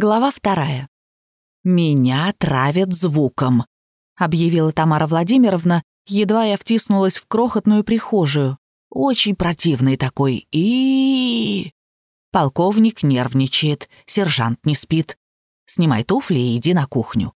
Глава вторая. «Меня травят звуком», — объявила Тамара Владимировна, едва я втиснулась в крохотную прихожую. «Очень противный такой и Полковник нервничает, сержант не спит. Снимай туфли и иди на кухню».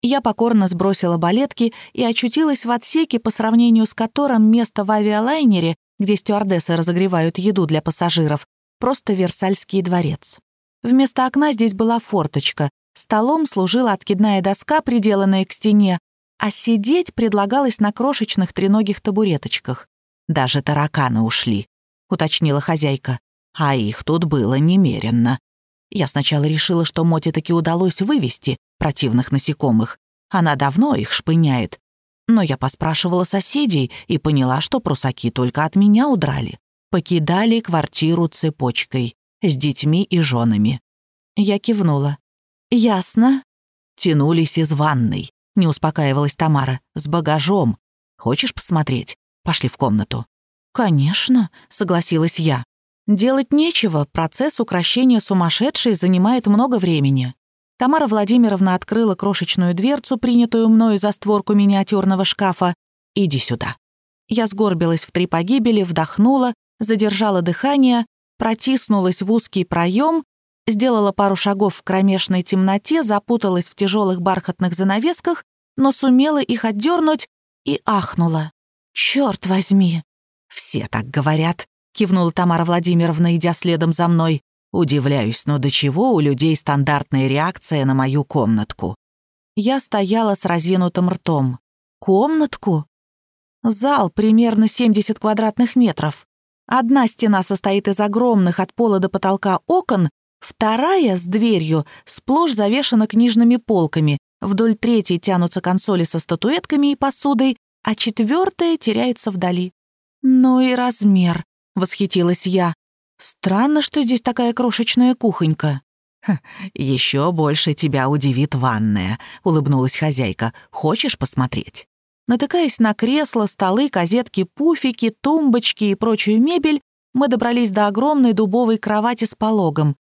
Я покорно сбросила балетки и очутилась в отсеке, по сравнению с которым место в авиалайнере, где стюардессы разогревают еду для пассажиров, просто Версальский дворец. Вместо окна здесь была форточка. Столом служила откидная доска, приделанная к стене, а сидеть предлагалось на крошечных треногих табуреточках. «Даже тараканы ушли», — уточнила хозяйка. «А их тут было немеренно». Я сначала решила, что Моте таки удалось вывести противных насекомых. Она давно их шпыняет. Но я поспрашивала соседей и поняла, что прусаки только от меня удрали. Покидали квартиру цепочкой с детьми и женами. Я кивнула. «Ясно». Тянулись из ванной. Не успокаивалась Тамара. «С багажом. Хочешь посмотреть? Пошли в комнату». «Конечно», — согласилась я. «Делать нечего, процесс украшения сумасшедшей занимает много времени». Тамара Владимировна открыла крошечную дверцу, принятую мною за створку миниатюрного шкафа. «Иди сюда». Я сгорбилась в три погибели, вдохнула, задержала дыхание, протиснулась в узкий проем, сделала пару шагов в кромешной темноте, запуталась в тяжелых бархатных занавесках, но сумела их отдернуть и ахнула. «Черт возьми!» «Все так говорят», — кивнула Тамара Владимировна, идя следом за мной. «Удивляюсь, но до чего у людей стандартная реакция на мою комнатку?» Я стояла с разинутым ртом. «Комнатку?» Зал примерно 70 квадратных метров. Одна стена состоит из огромных от пола до потолка окон, вторая с дверью сплошь завешена книжными полками, вдоль третьей тянутся консоли со статуэтками и посудой, а четвертая теряется вдали. «Ну и размер», — восхитилась я. «Странно, что здесь такая крошечная кухонька». «Еще больше тебя удивит ванная», — улыбнулась хозяйка. «Хочешь посмотреть?» Натыкаясь на кресла, столы, козетки, пуфики, тумбочки и прочую мебель, мы добрались до огромной дубовой кровати с пологом.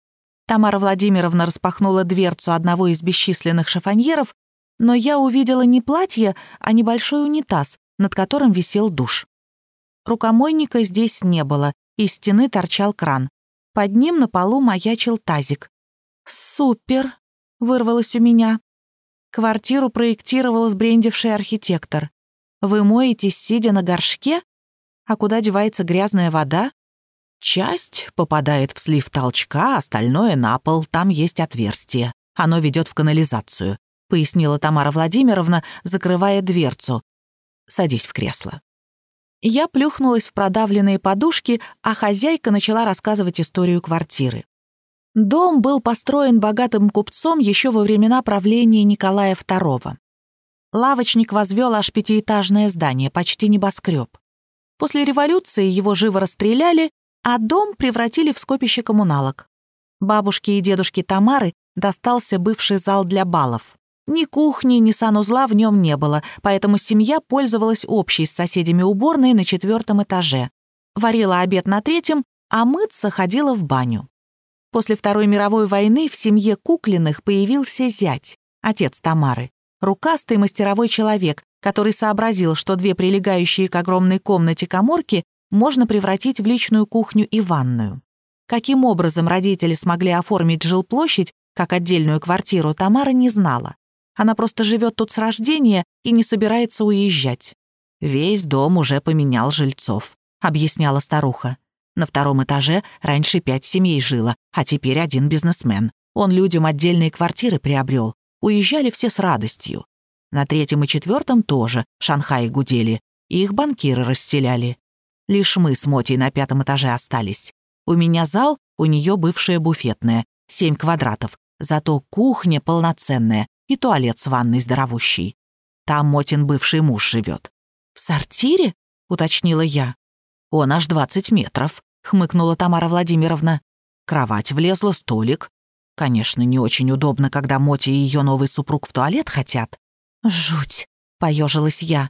Тамара Владимировна распахнула дверцу одного из бесчисленных шифоньеров, но я увидела не платье, а небольшой унитаз, над которым висел душ. Рукомойника здесь не было, из стены торчал кран. Под ним на полу маячил тазик. «Супер!» — вырвалось у меня. Квартиру проектировал сбрендивший архитектор. Вы моетесь, сидя на горшке? А куда девается грязная вода? Часть попадает в слив толчка, остальное на пол, там есть отверстие. Оно ведет в канализацию», — пояснила Тамара Владимировна, закрывая дверцу. «Садись в кресло». Я плюхнулась в продавленные подушки, а хозяйка начала рассказывать историю квартиры. Дом был построен богатым купцом еще во времена правления Николая II. Лавочник возвел аж пятиэтажное здание, почти небоскреб. После революции его живо расстреляли, а дом превратили в скопище коммуналок. Бабушке и дедушке Тамары достался бывший зал для балов. Ни кухни, ни санузла в нем не было, поэтому семья пользовалась общей с соседями уборной на четвертом этаже. Варила обед на третьем, а мыться ходила в баню. После Второй мировой войны в семье Куклиных появился зять, отец Тамары рукастый мастеровой человек, который сообразил, что две прилегающие к огромной комнате коморки можно превратить в личную кухню и ванную. Каким образом родители смогли оформить жилплощадь как отдельную квартиру, Тамара не знала. Она просто живет тут с рождения и не собирается уезжать. «Весь дом уже поменял жильцов», — объясняла старуха. На втором этаже раньше пять семей жило, а теперь один бизнесмен. Он людям отдельные квартиры приобрел, уезжали все с радостью. На третьем и четвертом тоже Шанхай гудели, и их банкиры расселяли. Лишь мы с Мотей на пятом этаже остались. У меня зал, у нее бывшая буфетная, семь квадратов, зато кухня полноценная и туалет с ванной здоровущий. Там Мотин бывший муж живет. «В сортире?» — уточнила я. «Он аж двадцать метров», — хмыкнула Тамара Владимировна. Кровать влезла, столик, Конечно, не очень удобно, когда Моти и ее новый супруг в туалет хотят. «Жуть!» — поежилась я.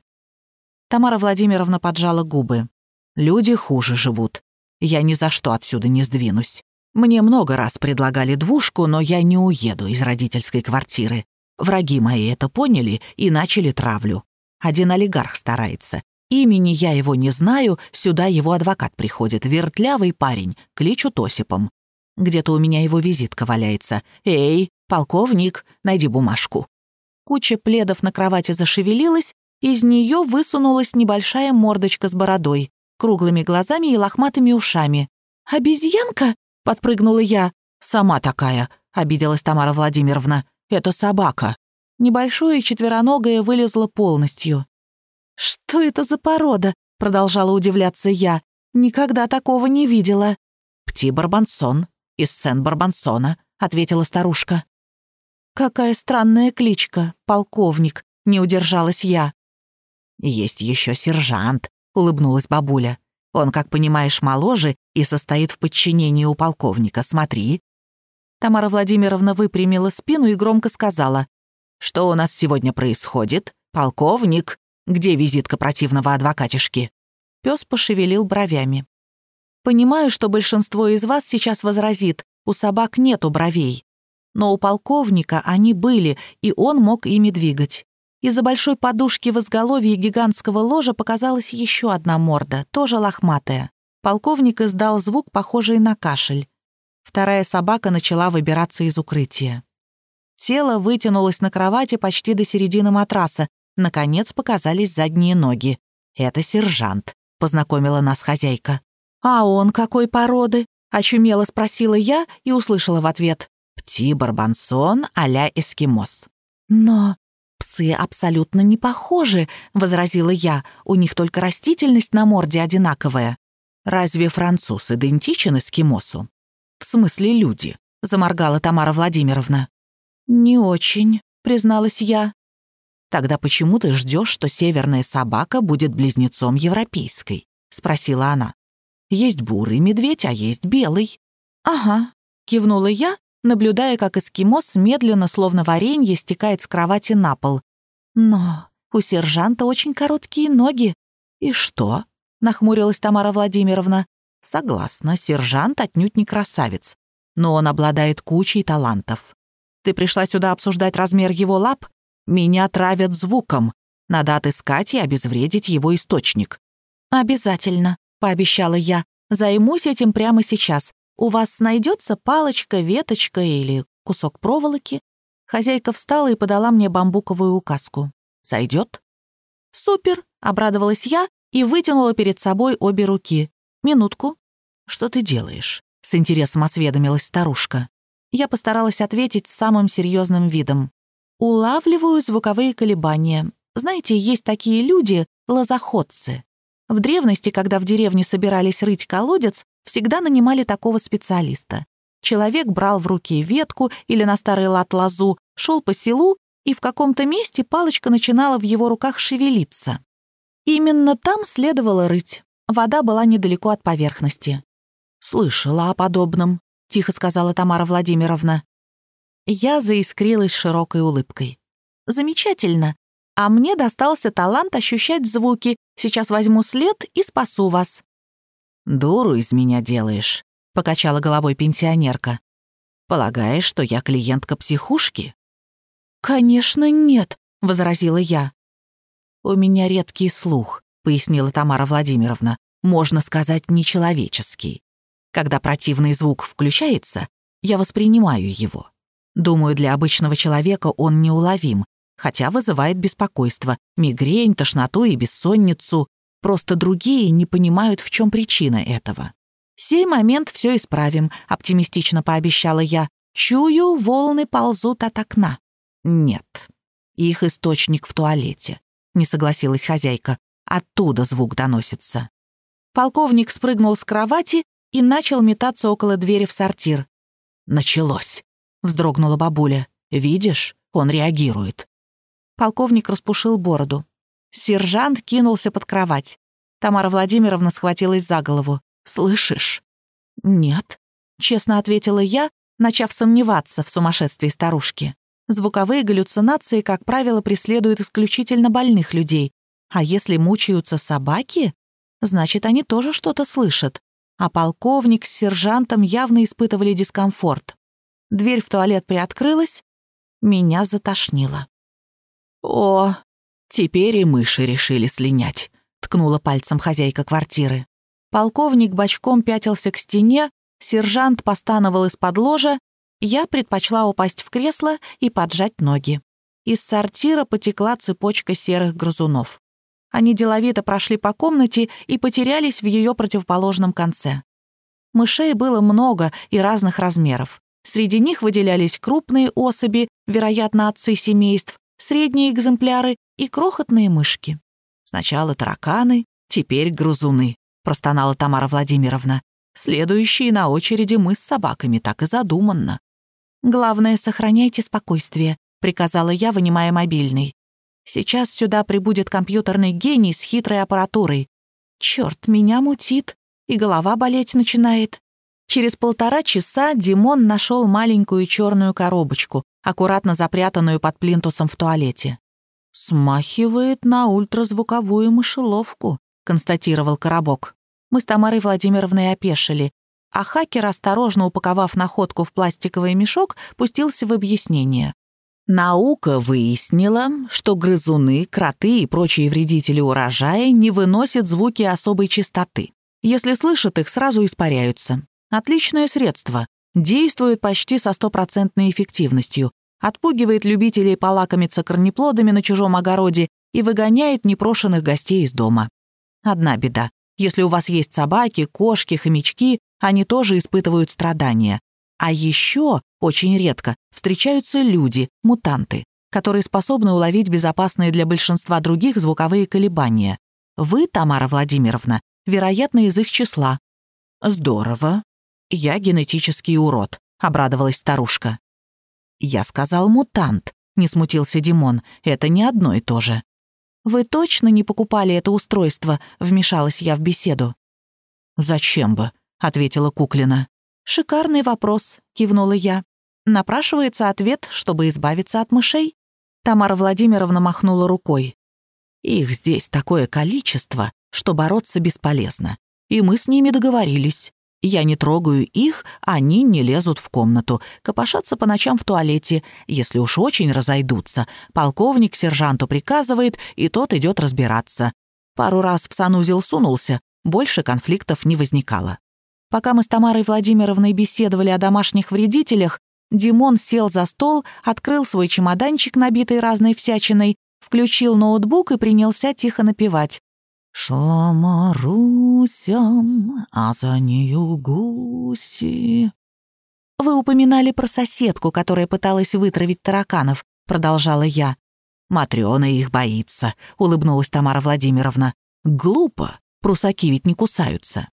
Тамара Владимировна поджала губы. «Люди хуже живут. Я ни за что отсюда не сдвинусь. Мне много раз предлагали двушку, но я не уеду из родительской квартиры. Враги мои это поняли и начали травлю. Один олигарх старается. Имени я его не знаю, сюда его адвокат приходит, вертлявый парень, кличут Осипом. Где-то у меня его визитка валяется. «Эй, полковник, найди бумажку». Куча пледов на кровати зашевелилась, из нее высунулась небольшая мордочка с бородой, круглыми глазами и лохматыми ушами. «Обезьянка?» — подпрыгнула я. «Сама такая», — обиделась Тамара Владимировна. «Это собака». Небольшое четвероногое вылезло полностью. «Что это за порода?» — продолжала удивляться я. «Никогда такого не видела». «Пти-барбансон, из Сен-Барбансона», — ответила старушка. «Какая странная кличка, полковник», — не удержалась я. «Есть еще сержант», — улыбнулась бабуля. «Он, как понимаешь, моложе и состоит в подчинении у полковника. Смотри». Тамара Владимировна выпрямила спину и громко сказала. «Что у нас сегодня происходит? Полковник, где визитка противного адвокатишки?» Пес пошевелил бровями. «Понимаю, что большинство из вас сейчас возразит, у собак нету бровей. Но у полковника они были, и он мог ими двигать. Из-за большой подушки в изголовье гигантского ложа показалась еще одна морда, тоже лохматая. Полковник издал звук, похожий на кашель. Вторая собака начала выбираться из укрытия. Тело вытянулось на кровати почти до середины матраса. Наконец показались задние ноги. «Это сержант», — познакомила нас хозяйка. «А он какой породы?» — очумело спросила я и услышала в ответ. «Пти-барбансон а-ля эскимос». «Но «Псы абсолютно не похожи», — возразила я. «У них только растительность на морде одинаковая». «Разве француз идентичен эскимосу?» «В смысле люди», — заморгала Тамара Владимировна. «Не очень», — призналась я. «Тогда почему ты ждешь, что северная собака будет близнецом европейской?» — спросила она. «Есть бурый медведь, а есть белый». «Ага», — кивнула я наблюдая, как эскимос медленно, словно варенье, стекает с кровати на пол. «Но у сержанта очень короткие ноги». «И что?» — нахмурилась Тамара Владимировна. «Согласна, сержант отнюдь не красавец, но он обладает кучей талантов. Ты пришла сюда обсуждать размер его лап? Меня травят звуком. Надо отыскать и обезвредить его источник». «Обязательно», — пообещала я. «Займусь этим прямо сейчас. «У вас найдется палочка, веточка или кусок проволоки?» Хозяйка встала и подала мне бамбуковую указку. «Сойдет?» «Супер!» — обрадовалась я и вытянула перед собой обе руки. «Минутку». «Что ты делаешь?» — с интересом осведомилась старушка. Я постаралась ответить самым серьезным видом. «Улавливаю звуковые колебания. Знаете, есть такие люди — лозоходцы. В древности, когда в деревне собирались рыть колодец, всегда нанимали такого специалиста. Человек брал в руки ветку или на старый лад лозу, шел по селу, и в каком-то месте палочка начинала в его руках шевелиться. Именно там следовало рыть. Вода была недалеко от поверхности. «Слышала о подобном», — тихо сказала Тамара Владимировна. Я заискрилась широкой улыбкой. «Замечательно. А мне достался талант ощущать звуки. Сейчас возьму след и спасу вас. «Дуру из меня делаешь», — покачала головой пенсионерка. «Полагаешь, что я клиентка психушки?» «Конечно нет», — возразила я. «У меня редкий слух», — пояснила Тамара Владимировна. «Можно сказать, нечеловеческий. Когда противный звук включается, я воспринимаю его. Думаю, для обычного человека он неуловим, хотя вызывает беспокойство, мигрень, тошноту и бессонницу. Просто другие не понимают, в чем причина этого. «Сей момент все исправим», — оптимистично пообещала я. «Чую, волны ползут от окна». «Нет, их источник в туалете», — не согласилась хозяйка. «Оттуда звук доносится». Полковник спрыгнул с кровати и начал метаться около двери в сортир. «Началось», — вздрогнула бабуля. «Видишь, он реагирует». Полковник распушил бороду. Сержант кинулся под кровать. Тамара Владимировна схватилась за голову. «Слышишь?» «Нет», — честно ответила я, начав сомневаться в сумасшествии старушки. Звуковые галлюцинации, как правило, преследуют исключительно больных людей. А если мучаются собаки, значит, они тоже что-то слышат. а полковник с сержантом явно испытывали дискомфорт. Дверь в туалет приоткрылась, меня затошнило. «О, теперь и мыши решили слинять», — ткнула пальцем хозяйка квартиры. Полковник бочком пятился к стене, сержант постановал из-под ложа, я предпочла упасть в кресло и поджать ноги. Из сортира потекла цепочка серых грызунов. Они деловито прошли по комнате и потерялись в ее противоположном конце. Мышей было много и разных размеров. Среди них выделялись крупные особи, вероятно, отцы семейств, средние экземпляры и крохотные мышки. Сначала тараканы, теперь грызуны, простонала Тамара Владимировна. Следующие на очереди мы с собаками, так и задуманно. «Главное, сохраняйте спокойствие», — приказала я, вынимая мобильный. Сейчас сюда прибудет компьютерный гений с хитрой аппаратурой. Черт, меня мутит, и голова болеть начинает. Через полтора часа Димон нашел маленькую черную коробочку, аккуратно запрятанную под плинтусом в туалете. «Смахивает на ультразвуковую мышеловку», — констатировал коробок. Мы с Тамарой Владимировной опешили, а хакер, осторожно упаковав находку в пластиковый мешок, пустился в объяснение. Наука выяснила, что грызуны, кроты и прочие вредители урожая не выносят звуки особой частоты. Если слышат их, сразу испаряются. Отличное средство. Действует почти со стопроцентной эффективностью. Отпугивает любителей полакомиться корнеплодами на чужом огороде и выгоняет непрошенных гостей из дома. Одна беда. Если у вас есть собаки, кошки, хомячки, они тоже испытывают страдания. А еще очень редко встречаются люди, мутанты, которые способны уловить безопасные для большинства других звуковые колебания. Вы, Тамара Владимировна, вероятно, из их числа. Здорово. Я генетический урод, обрадовалась старушка. Я сказал мутант, не смутился Димон. Это не одно и то же. Вы точно не покупали это устройство, вмешалась я в беседу. Зачем бы, ответила Куклина. «Шикарный вопрос», — кивнула я. «Напрашивается ответ, чтобы избавиться от мышей?» Тамара Владимировна махнула рукой. «Их здесь такое количество, что бороться бесполезно. И мы с ними договорились. Я не трогаю их, они не лезут в комнату, копошатся по ночам в туалете. Если уж очень разойдутся, полковник сержанту приказывает, и тот идет разбираться. Пару раз в санузел сунулся, больше конфликтов не возникало. Пока мы с Тамарой Владимировной беседовали о домашних вредителях, Димон сел за стол, открыл свой чемоданчик, набитый разной всячиной, включил ноутбук и принялся тихо напевать. «Шла Маруся, а за нею гуси». «Вы упоминали про соседку, которая пыталась вытравить тараканов», — продолжала я. «Матрёна их боится», — улыбнулась Тамара Владимировна. «Глупо, прусаки ведь не кусаются».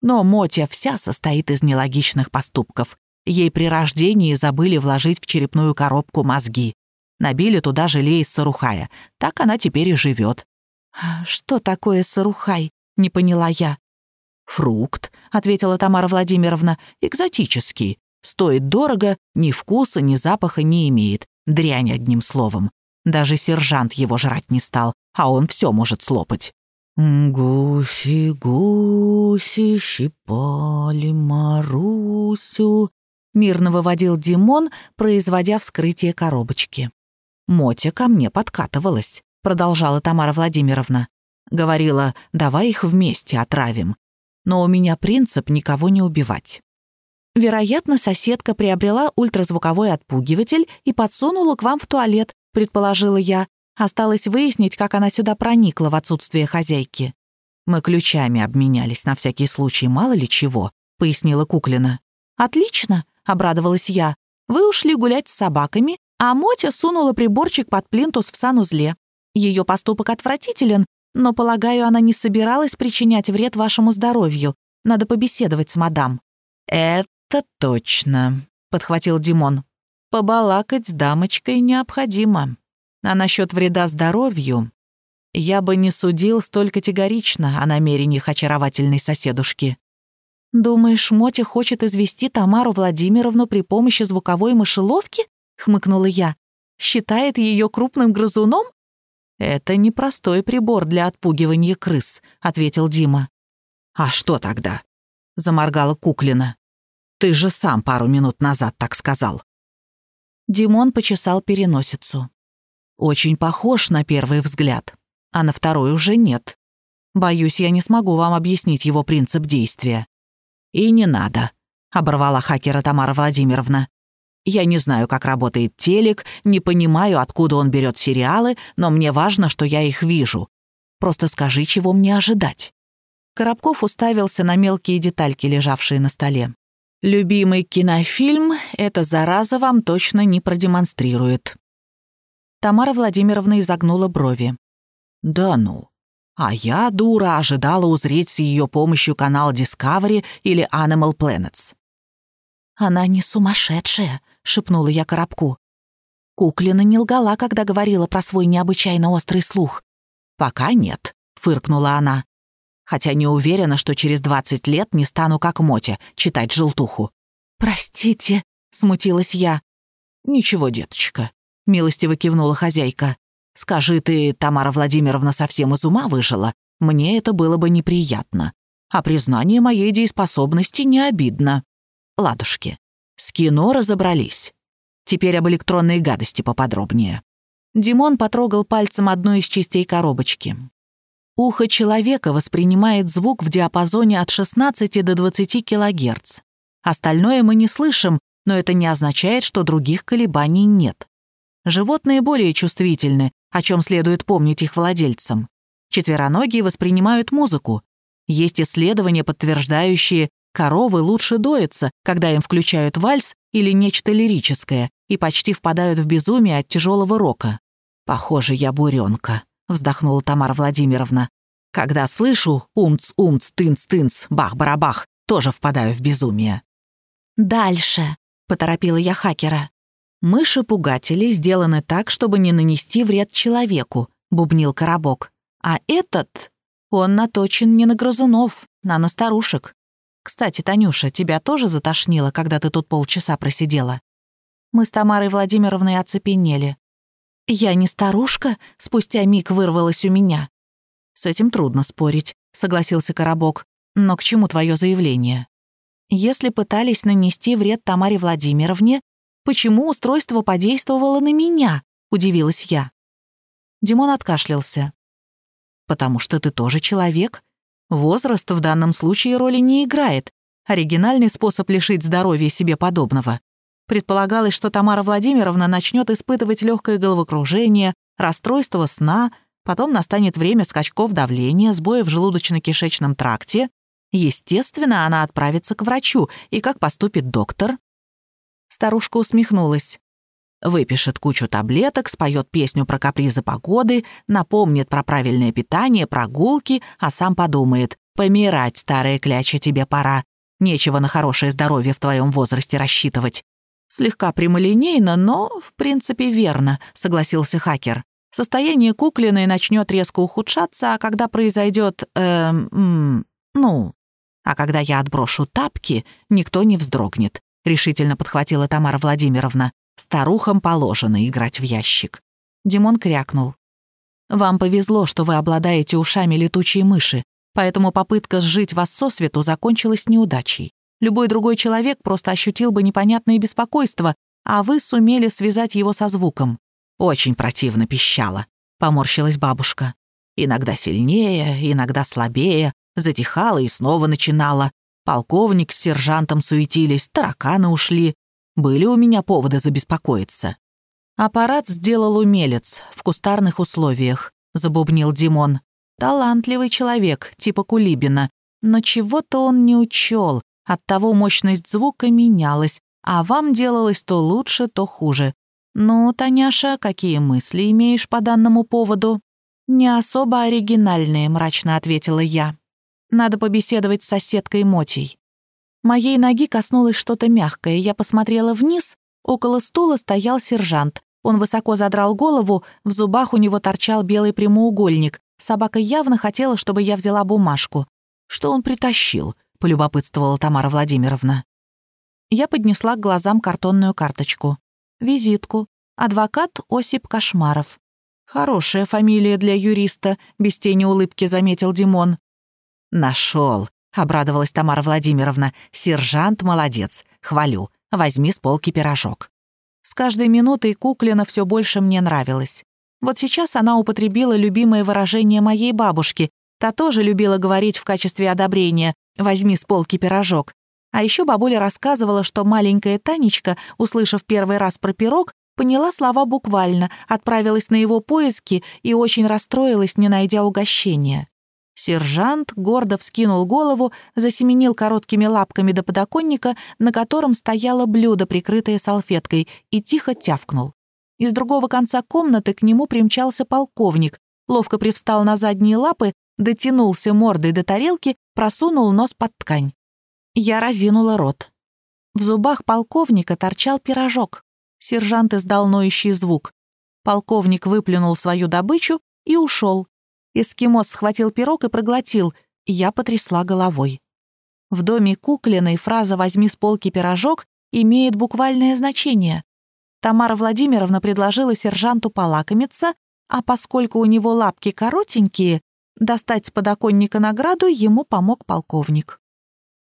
Но Мотя вся состоит из нелогичных поступков. Ей при рождении забыли вложить в черепную коробку мозги. Набили туда желе из сарухая. Так она теперь и живет. «Что такое сарухай?» — не поняла я. «Фрукт», — ответила Тамара Владимировна, — «экзотический. Стоит дорого, ни вкуса, ни запаха не имеет. Дрянь одним словом. Даже сержант его жрать не стал, а он все может слопать. «Гуси, гуси щипали Марусю», — мирно выводил Димон, производя вскрытие коробочки. «Мотя ко мне подкатывалась», — продолжала Тамара Владимировна. Говорила, давай их вместе отравим. Но у меня принцип никого не убивать. Вероятно, соседка приобрела ультразвуковой отпугиватель и подсунула к вам в туалет, предположила я, Осталось выяснить, как она сюда проникла в отсутствие хозяйки. Мы ключами обменялись на всякий случай, мало ли чего, пояснила Куклина. Отлично, обрадовалась я. Вы ушли гулять с собаками, а Мотя сунула приборчик под плинтус в санузле. Ее поступок отвратителен, но, полагаю, она не собиралась причинять вред вашему здоровью. Надо побеседовать с мадам». «Это точно», — подхватил Димон. «Побалакать с дамочкой необходимо». А насчет вреда здоровью я бы не судил столь категорично о намерениях очаровательной соседушки. «Думаешь, Мотя хочет извести Тамару Владимировну при помощи звуковой мышеловки?» — хмыкнула я. «Считает ее крупным грызуном?» «Это непростой прибор для отпугивания крыс», — ответил Дима. «А что тогда?» заморгала Куклина. «Ты же сам пару минут назад так сказал». Димон почесал переносицу. «Очень похож на первый взгляд, а на второй уже нет. Боюсь, я не смогу вам объяснить его принцип действия». «И не надо», — оборвала хакера Тамара Владимировна. «Я не знаю, как работает телек, не понимаю, откуда он берет сериалы, но мне важно, что я их вижу. Просто скажи, чего мне ожидать». Коробков уставился на мелкие детальки, лежавшие на столе. «Любимый кинофильм эта зараза вам точно не продемонстрирует». Тамара Владимировна изогнула брови. «Да ну. А я, дура, ожидала узреть с ее помощью канал Discovery или Animal Planets». «Она не сумасшедшая», — шепнула я Коробку. Куклина не лгала, когда говорила про свой необычайно острый слух. «Пока нет», — фыркнула она хотя не уверена, что через 20 лет не стану как Мотя читать желтуху. «Простите», — смутилась я. «Ничего, деточка», — милостиво кивнула хозяйка. «Скажи, ты, Тамара Владимировна, совсем из ума выжила? Мне это было бы неприятно. А признание моей дееспособности не обидно. Ладушки, с кино разобрались. Теперь об электронной гадости поподробнее». Димон потрогал пальцем одну из частей коробочки. Ухо человека воспринимает звук в диапазоне от 16 до 20 кГц. Остальное мы не слышим, но это не означает, что других колебаний нет. Животные более чувствительны, о чем следует помнить их владельцам. Четвероногие воспринимают музыку. Есть исследования, подтверждающие, коровы лучше доятся, когда им включают вальс или нечто лирическое, и почти впадают в безумие от тяжелого рока. Похоже, я буренка вздохнула Тамара Владимировна. «Когда слышу умц-умц, тынц-тынц, бах-барабах, тоже впадаю в безумие». «Дальше», — поторопила я хакера. «Мыши-пугатели сделаны так, чтобы не нанести вред человеку», — бубнил коробок. «А этот, он наточен не на грызунов, а на старушек. Кстати, Танюша, тебя тоже затошнило, когда ты тут полчаса просидела?» Мы с Тамарой Владимировной оцепенели. «Я не старушка?» — спустя миг вырвалась у меня. «С этим трудно спорить», — согласился Коробок. «Но к чему твое заявление?» «Если пытались нанести вред Тамаре Владимировне, почему устройство подействовало на меня?» — удивилась я. Димон откашлялся. «Потому что ты тоже человек. Возраст в данном случае роли не играет. Оригинальный способ лишить здоровья себе подобного. Предполагалось, что Тамара Владимировна начнет испытывать легкое головокружение, расстройство сна, потом настанет время скачков давления, сбоя в желудочно-кишечном тракте. Естественно, она отправится к врачу, и как поступит доктор? Старушка усмехнулась. Выпишет кучу таблеток, споет песню про капризы погоды, напомнит про правильное питание, прогулки, а сам подумает, помирать, старая кляча, тебе пора. Нечего на хорошее здоровье в твоем возрасте рассчитывать. «Слегка прямолинейно, но, в принципе, верно», — согласился хакер. «Состояние куклиной начнет резко ухудшаться, а когда произойдет... Э, ну... А когда я отброшу тапки, никто не вздрогнет», — решительно подхватила Тамара Владимировна. «Старухам положено играть в ящик». Димон крякнул. «Вам повезло, что вы обладаете ушами летучей мыши, поэтому попытка сжить вас сосвету закончилась неудачей. Любой другой человек просто ощутил бы непонятное беспокойство, а вы сумели связать его со звуком. Очень противно пищало, поморщилась бабушка. Иногда сильнее, иногда слабее, затихала и снова начинала. Полковник с сержантом суетились, тараканы ушли. Были у меня поводы забеспокоиться. Аппарат сделал умелец в кустарных условиях, забубнил Димон. Талантливый человек, типа Кулибина. Но чего-то он не учел, Оттого мощность звука менялась, а вам делалось то лучше, то хуже. «Ну, Таняша, какие мысли имеешь по данному поводу?» «Не особо оригинальные», — мрачно ответила я. «Надо побеседовать с соседкой Мотей». Моей ноги коснулось что-то мягкое, я посмотрела вниз, около стула стоял сержант. Он высоко задрал голову, в зубах у него торчал белый прямоугольник. Собака явно хотела, чтобы я взяла бумажку. Что он притащил? — полюбопытствовала Тамара Владимировна. Я поднесла к глазам картонную карточку. Визитку. Адвокат Осип Кошмаров. «Хорошая фамилия для юриста», — без тени улыбки заметил Димон. «Нашел», — обрадовалась Тамара Владимировна. «Сержант молодец. Хвалю. Возьми с полки пирожок». С каждой минутой Куклина все больше мне нравилась. Вот сейчас она употребила любимое выражение моей бабушки. Та тоже любила говорить в качестве одобрения «возьми с полки пирожок». А еще бабуля рассказывала, что маленькая Танечка, услышав первый раз про пирог, поняла слова буквально, отправилась на его поиски и очень расстроилась, не найдя угощения. Сержант гордо вскинул голову, засеменил короткими лапками до подоконника, на котором стояло блюдо, прикрытое салфеткой, и тихо тявкнул. Из другого конца комнаты к нему примчался полковник, ловко привстал на задние лапы, дотянулся мордой до тарелки, просунул нос под ткань. Я разинула рот. В зубах полковника торчал пирожок. Сержант издал ноющий звук. Полковник выплюнул свою добычу и ушел, Эскимос схватил пирог и проглотил. Я потрясла головой. В доме Куклиной фраза «возьми с полки пирожок» имеет буквальное значение. Тамара Владимировна предложила сержанту полакомиться, а поскольку у него лапки коротенькие, достать с подоконника награду ему помог полковник.